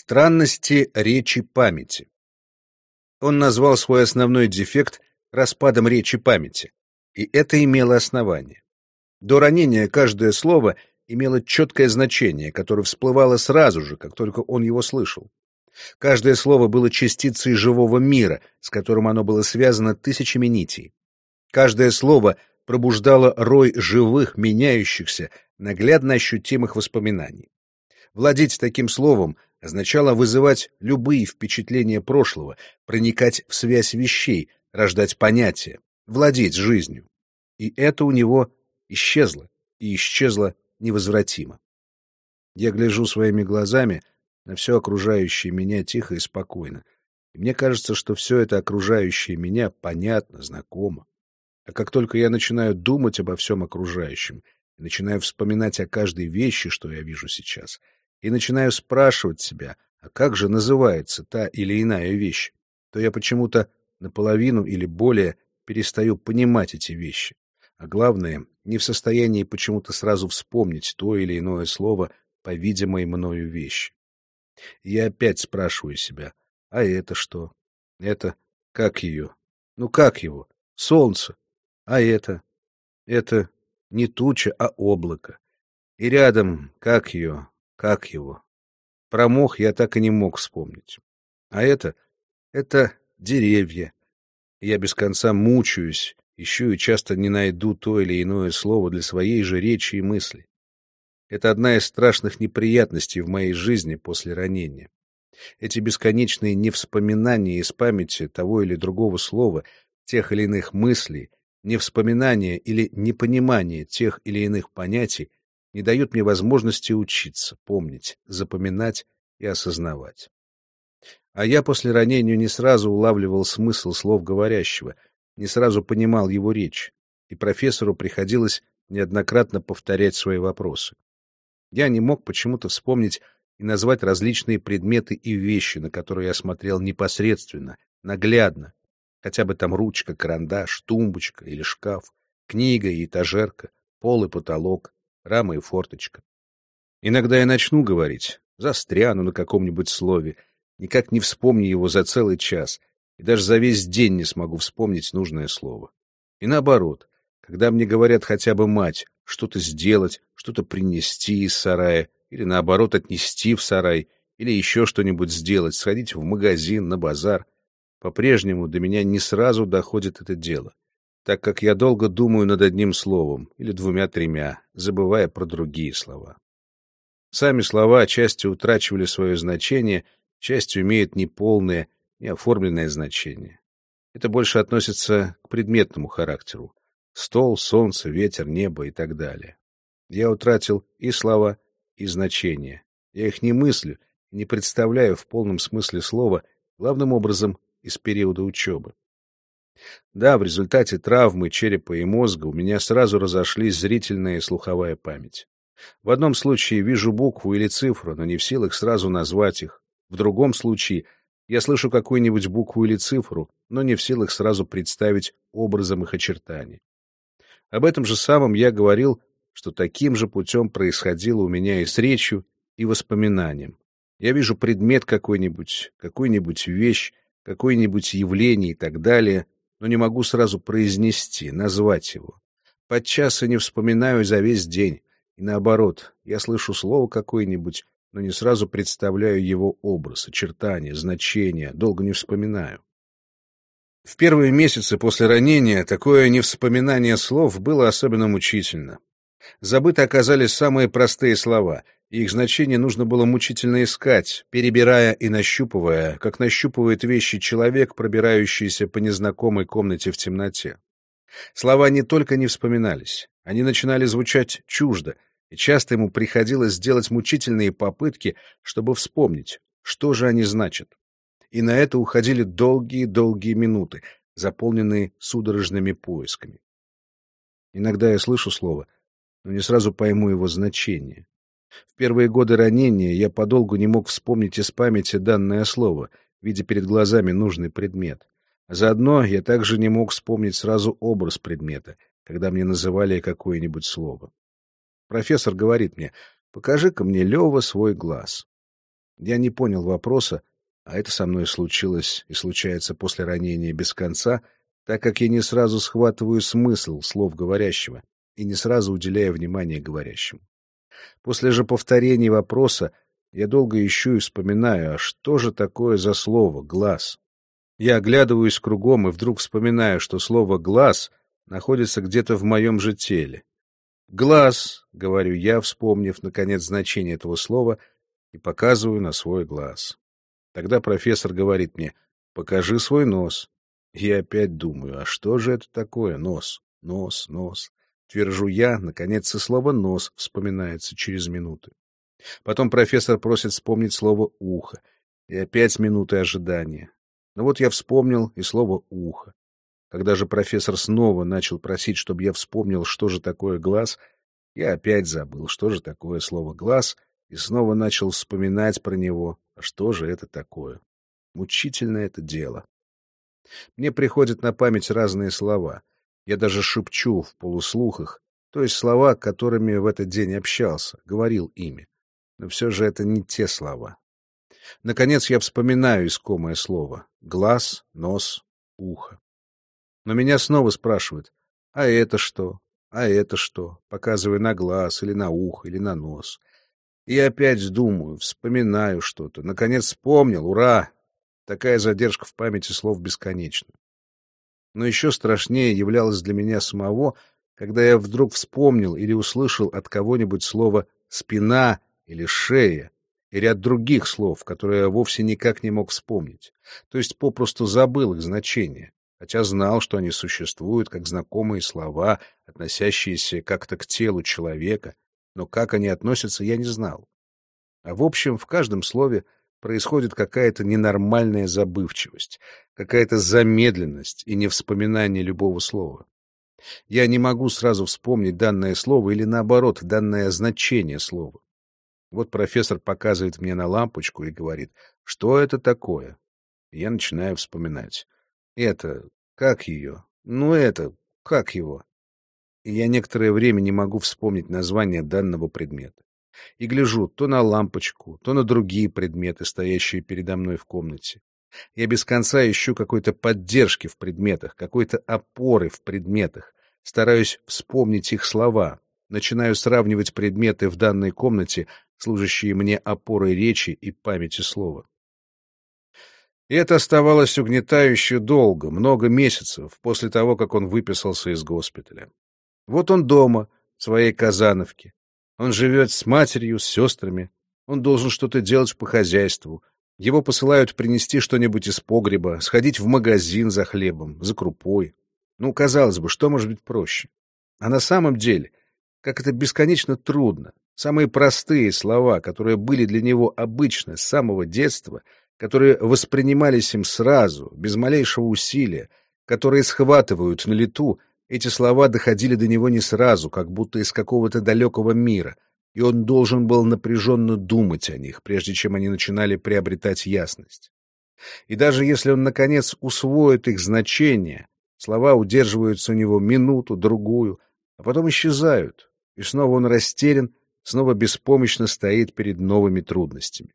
Странности речи памяти. Он назвал свой основной дефект распадом речи памяти, и это имело основание. До ранения каждое слово имело четкое значение, которое всплывало сразу же, как только он его слышал. Каждое слово было частицей живого мира, с которым оно было связано тысячами нитей. Каждое слово пробуждало рой живых, меняющихся, наглядно ощутимых воспоминаний. Владеть таким словом означало вызывать любые впечатления прошлого, проникать в связь вещей, рождать понятия, владеть жизнью. И это у него исчезло, и исчезло невозвратимо. Я гляжу своими глазами на все окружающее меня тихо и спокойно, и мне кажется, что все это окружающее меня понятно, знакомо. А как только я начинаю думать обо всем окружающем, и начинаю вспоминать о каждой вещи, что я вижу сейчас — и начинаю спрашивать себя, а как же называется та или иная вещь, то я почему-то наполовину или более перестаю понимать эти вещи. А главное, не в состоянии почему-то сразу вспомнить то или иное слово по видимой мною вещи. я опять спрашиваю себя, а это что? Это как ее? Ну как его? Солнце. А это? Это не туча, а облако. И рядом, как ее? Как его? Про мох я так и не мог вспомнить. А это... это деревья. Я без конца мучаюсь, ищу и часто не найду то или иное слово для своей же речи и мысли. Это одна из страшных неприятностей в моей жизни после ранения. Эти бесконечные невспоминания из памяти того или другого слова, тех или иных мыслей, невспоминания или непонимание тех или иных понятий не дают мне возможности учиться, помнить, запоминать и осознавать. А я после ранения не сразу улавливал смысл слов говорящего, не сразу понимал его речь, и профессору приходилось неоднократно повторять свои вопросы. Я не мог почему-то вспомнить и назвать различные предметы и вещи, на которые я смотрел непосредственно, наглядно, хотя бы там ручка, карандаш, тумбочка или шкаф, книга и этажерка, пол и потолок, рама и форточка. Иногда я начну говорить, застряну на каком-нибудь слове, никак не вспомню его за целый час, и даже за весь день не смогу вспомнить нужное слово. И наоборот, когда мне говорят хотя бы мать, что-то сделать, что-то принести из сарая, или наоборот отнести в сарай, или еще что-нибудь сделать, сходить в магазин, на базар, по-прежнему до меня не сразу доходит это дело так как я долго думаю над одним словом или двумя-тремя, забывая про другие слова. Сами слова части утрачивали свое значение, частью имеют неполное, неоформленное значение. Это больше относится к предметному характеру. Стол, солнце, ветер, небо и так далее. Я утратил и слова, и значения. Я их не мыслю, не представляю в полном смысле слова, главным образом из периода учебы. Да, в результате травмы черепа и мозга у меня сразу разошлись зрительная и слуховая память. В одном случае вижу букву или цифру, но не в силах сразу назвать их. В другом случае я слышу какую-нибудь букву или цифру, но не в силах сразу представить образом их очертаний. Об этом же самом я говорил, что таким же путем происходило у меня и с речью, и воспоминанием. Я вижу предмет какой-нибудь, какую-нибудь вещь, какое-нибудь явление и так далее — но не могу сразу произнести, назвать его. Подчас и не вспоминаю за весь день. И наоборот, я слышу слово какое-нибудь, но не сразу представляю его образ, очертания, значения, долго не вспоминаю. В первые месяцы после ранения такое невспоминание слов было особенно мучительно. Забыты оказались самые простые слова — и их значение нужно было мучительно искать, перебирая и нащупывая, как нащупывает вещи человек, пробирающийся по незнакомой комнате в темноте. Слова не только не вспоминались, они начинали звучать чуждо, и часто ему приходилось сделать мучительные попытки, чтобы вспомнить, что же они значат. И на это уходили долгие-долгие минуты, заполненные судорожными поисками. Иногда я слышу слово, но не сразу пойму его значение. В первые годы ранения я подолгу не мог вспомнить из памяти данное слово, видя перед глазами нужный предмет. заодно я также не мог вспомнить сразу образ предмета, когда мне называли какое-нибудь слово. Профессор говорит мне, покажи-ка мне, Лева, свой глаз. Я не понял вопроса, а это со мной случилось и случается после ранения без конца, так как я не сразу схватываю смысл слов говорящего и не сразу уделяю внимание говорящему. После же повторения вопроса я долго ищу и вспоминаю, а что же такое за слово «глаз»? Я оглядываюсь кругом и вдруг вспоминаю, что слово «глаз» находится где-то в моем же теле. «Глаз», — говорю я, вспомнив, наконец, значение этого слова, и показываю на свой глаз. Тогда профессор говорит мне, покажи свой нос. Я опять думаю, а что же это такое нос? Нос, нос. Твержу я, наконец, и слово «нос» вспоминается через минуты. Потом профессор просит вспомнить слово «ухо». И опять минуты ожидания. Но вот я вспомнил и слово «ухо». Когда же профессор снова начал просить, чтобы я вспомнил, что же такое глаз, я опять забыл, что же такое слово «глаз», и снова начал вспоминать про него, а что же это такое. Мучительно это дело. Мне приходят на память разные слова. Я даже шепчу в полуслухах, то есть слова, которыми в этот день общался, говорил ими. Но все же это не те слова. Наконец я вспоминаю искомое слово — глаз, нос, ухо. Но меня снова спрашивают, а это что? А это что? Показывая на глаз или на ухо или на нос. И опять думаю, вспоминаю что-то. Наконец вспомнил, ура! Такая задержка в памяти слов бесконечна. Но еще страшнее являлось для меня самого, когда я вдруг вспомнил или услышал от кого-нибудь слово «спина» или «шея», и ряд других слов, которые я вовсе никак не мог вспомнить, то есть попросту забыл их значение, хотя знал, что они существуют как знакомые слова, относящиеся как-то к телу человека, но как они относятся, я не знал. А в общем, в каждом слове происходит какая-то ненормальная забывчивость, какая-то замедленность и невспоминание любого слова. Я не могу сразу вспомнить данное слово или, наоборот, данное значение слова. Вот профессор показывает мне на лампочку и говорит, что это такое? я начинаю вспоминать. Это, как ее? Ну это, как его? и я некоторое время не могу вспомнить название данного предмета. И гляжу то на лампочку, то на другие предметы, стоящие передо мной в комнате. Я без конца ищу какой-то поддержки в предметах, какой-то опоры в предметах, стараюсь вспомнить их слова, начинаю сравнивать предметы в данной комнате, служащие мне опорой речи и памяти слова. И это оставалось угнетающе долго, много месяцев после того, как он выписался из госпиталя. Вот он дома, в своей Казановке. Он живет с матерью, с сестрами. Он должен что-то делать по хозяйству. Его посылают принести что-нибудь из погреба, сходить в магазин за хлебом, за крупой. Ну, казалось бы, что может быть проще? А на самом деле, как это бесконечно трудно. Самые простые слова, которые были для него обычны с самого детства, которые воспринимались им сразу, без малейшего усилия, которые схватывают на лету, эти слова доходили до него не сразу, как будто из какого-то далекого мира, и он должен был напряженно думать о них, прежде чем они начинали приобретать ясность. И даже если он, наконец, усвоит их значение, слова удерживаются у него минуту, другую, а потом исчезают, и снова он растерян, снова беспомощно стоит перед новыми трудностями.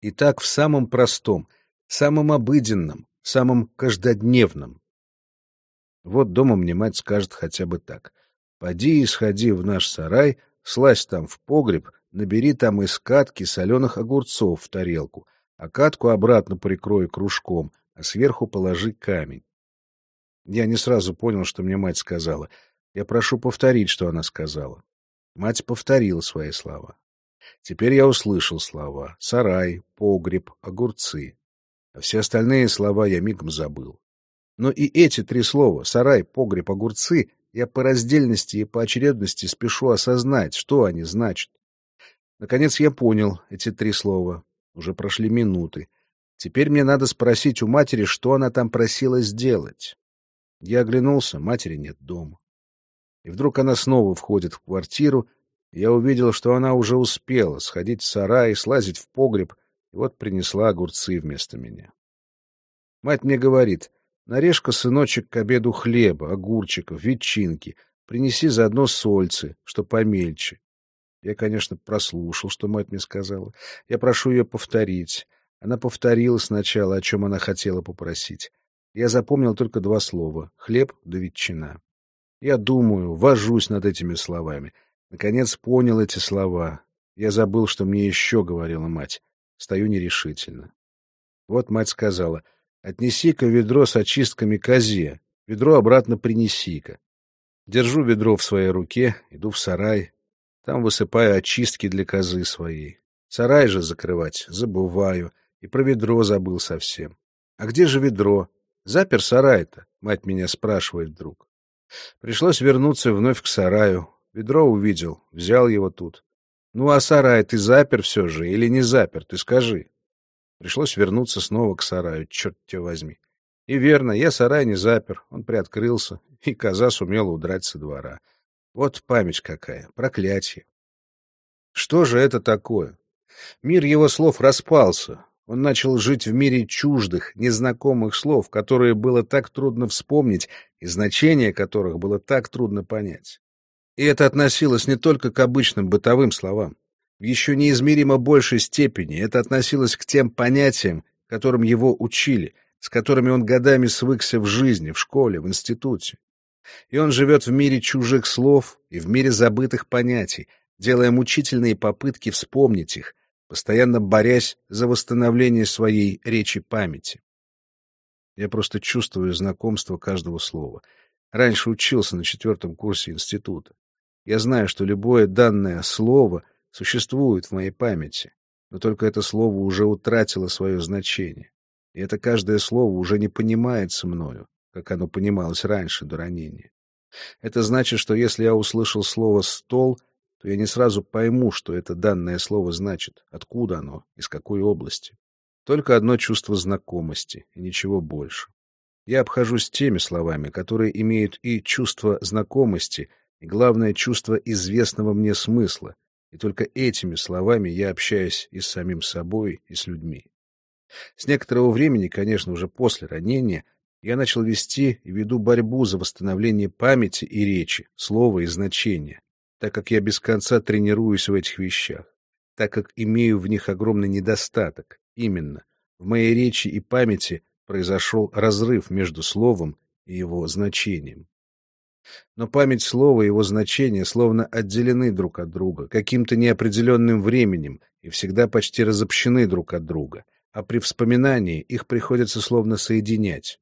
И так в самом простом, самом обыденном, самом каждодневном, вот дома мне мать скажет хотя бы так. Поди и сходи в наш сарай, слазь там в погреб, набери там из катки соленых огурцов в тарелку, а катку обратно прикрой кружком, а сверху положи камень. Я не сразу понял, что мне мать сказала. Я прошу повторить, что она сказала. Мать повторила свои слова. Теперь я услышал слова «сарай», «погреб», «огурцы». А все остальные слова я мигом забыл. Но и эти три слова — сарай, погреб, огурцы — я по раздельности и по очередности спешу осознать, что они значат. Наконец я понял эти три слова. Уже прошли минуты. Теперь мне надо спросить у матери, что она там просила сделать. Я оглянулся, матери нет дома. И вдруг она снова входит в квартиру, я увидел, что она уже успела сходить в сарай, слазить в погреб, и вот принесла огурцы вместо меня. Мать мне говорит, Нарежь-ка, сыночек, к обеду хлеба, огурчиков, ветчинки. Принеси заодно сольцы, что помельче. Я, конечно, прослушал, что мать мне сказала. Я прошу ее повторить. Она повторила сначала, о чем она хотела попросить. Я запомнил только два слова — хлеб да ветчина. Я думаю, вожусь над этими словами. Наконец понял эти слова. Я забыл, что мне еще говорила мать. Стою нерешительно. Вот мать сказала, отнеси-ка ведро с очистками козе, ведро обратно принеси-ка. Держу ведро в своей руке, иду в сарай, там высыпаю очистки для козы своей. Сарай же закрывать забываю, и про ведро забыл совсем. А где же ведро? Запер сарай-то, мать меня спрашивает вдруг. Пришлось вернуться вновь к сараю. Ведро увидел, взял его тут. Ну, а сарай ты запер все же или не запер, ты скажи. Пришлось вернуться снова к сараю, черт тебя возьми. И верно, я сарай не запер, он приоткрылся, и коза сумела удрать со двора. Вот память какая, проклятие. Что же это такое? Мир его слов распался. Он начал жить в мире чуждых, незнакомых слов, которые было так трудно вспомнить и значение которых было так трудно понять. И это относилось не только к обычным бытовым словам. В еще неизмеримо большей степени это относилось к тем понятиям, которым его учили, с которыми он годами свыкся в жизни, в школе, в институте. И он живет в мире чужих слов и в мире забытых понятий, делая мучительные попытки вспомнить их, постоянно борясь за восстановление своей речи памяти. Я просто чувствую знакомство каждого слова. Раньше учился на четвертом курсе института. Я знаю, что любое данное слово существует в моей памяти, но только это слово уже утратило свое значение. И это каждое слово уже не понимается мною, как оно понималось раньше, до ранения. Это значит, что если я услышал слово «стол», то я не сразу пойму, что это данное слово значит, откуда оно, из какой области. Только одно чувство знакомости и ничего больше. Я обхожусь теми словами, которые имеют и чувство знакомости, и, главное, чувство известного мне смысла, и только этими словами я общаюсь и с самим собой, и с людьми. С некоторого времени, конечно, уже после ранения, я начал вести и веду борьбу за восстановление памяти и речи, слова и значения, так как я без конца тренируюсь в этих вещах, так как имею в них огромный недостаток. Именно, в моей речи и памяти произошел разрыв между словом и его значением. Но память слова и его значение словно отделены друг от друга каким-то неопределенным временем и всегда почти разобщены друг от друга, а при вспоминании их приходится словно соединять.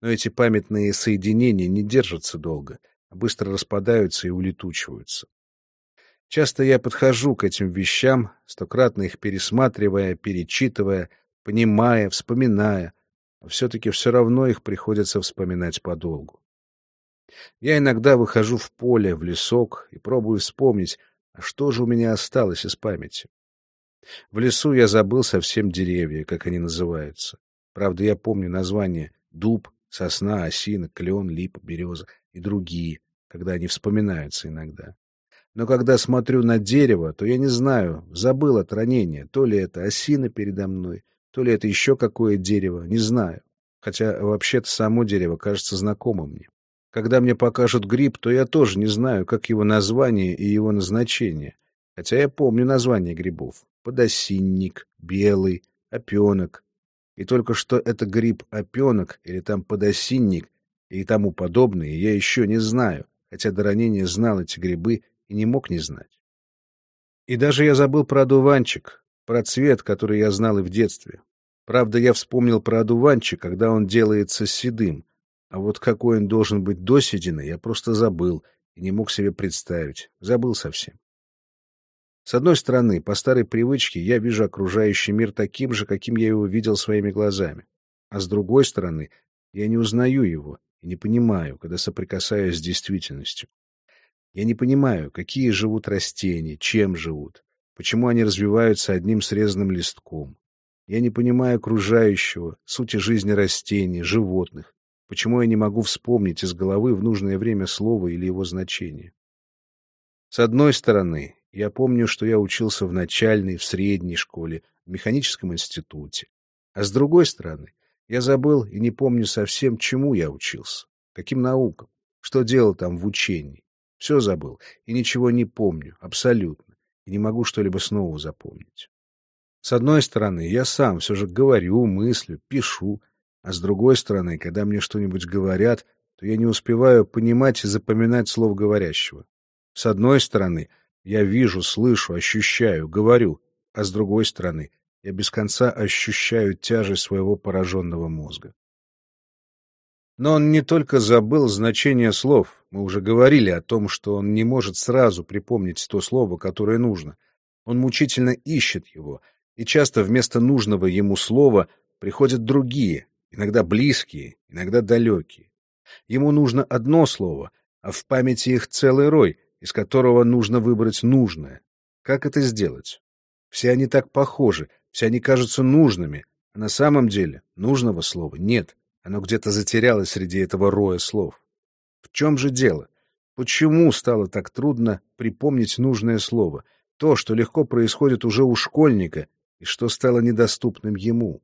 Но эти памятные соединения не держатся долго, а быстро распадаются и улетучиваются. Часто я подхожу к этим вещам, стократно их пересматривая, перечитывая, понимая, вспоминая, а все-таки все равно их приходится вспоминать подолгу. Я иногда выхожу в поле, в лесок и пробую вспомнить, а что же у меня осталось из памяти. В лесу я забыл совсем деревья, как они называются. Правда, я помню названия дуб, сосна, осина, клен, липа, береза и другие, когда они вспоминаются иногда. Но когда смотрю на дерево, то я не знаю, забыл от ранения, то ли это осина передо мной, то ли это еще какое дерево, не знаю. Хотя вообще-то само дерево кажется знакомым мне. Когда мне покажут гриб, то я тоже не знаю, как его название и его назначение. Хотя я помню название грибов. Подосинник, белый, опенок. И только что это гриб-опенок или там подосинник и тому подобное я еще не знаю, хотя до ранения знал эти грибы и не мог не знать. И даже я забыл про одуванчик, про цвет, который я знал и в детстве. Правда, я вспомнил про одуванчик, когда он делается седым, а вот какой он должен быть до седины, я просто забыл и не мог себе представить. Забыл совсем. С одной стороны, по старой привычке я вижу окружающий мир таким же, каким я его видел своими глазами. А с другой стороны, я не узнаю его и не понимаю, когда соприкасаюсь с действительностью. Я не понимаю, какие живут растения, чем живут, почему они развиваются одним срезанным листком. Я не понимаю окружающего, сути жизни растений, животных, Почему я не могу вспомнить из головы в нужное время слово или его значение? С одной стороны, я помню, что я учился в начальной, в средней школе, в механическом институте. А с другой стороны, я забыл и не помню совсем, чему я учился, каким наукам, что делал там в учении. Все забыл и ничего не помню, абсолютно. и не могу что-либо снова запомнить. С одной стороны, я сам все же говорю, мыслю, пишу, а с другой стороны, когда мне что-нибудь говорят, то я не успеваю понимать и запоминать слов говорящего. С одной стороны, я вижу, слышу, ощущаю, говорю, а с другой стороны, я без конца ощущаю тяжесть своего пораженного мозга. Но он не только забыл значение слов, мы уже говорили о том, что он не может сразу припомнить то слово, которое нужно. Он мучительно ищет его, и часто вместо нужного ему слова приходят другие, иногда близкие, иногда далекие. Ему нужно одно слово, а в памяти их целый рой, из которого нужно выбрать нужное. Как это сделать? Все они так похожи, все они кажутся нужными, а на самом деле нужного слова нет. Оно где-то затерялось среди этого роя слов. В чем же дело? Почему стало так трудно припомнить нужное слово? То, что легко происходит уже у школьника, и что стало недоступным ему.